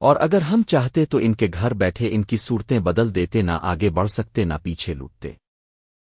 اور اگر ہم چاہتے تو ان کے گھر بیٹھے ان کی صورتیں بدل دیتے نہ آگے بڑھ سکتے نہ پیچھے لوٹتے۔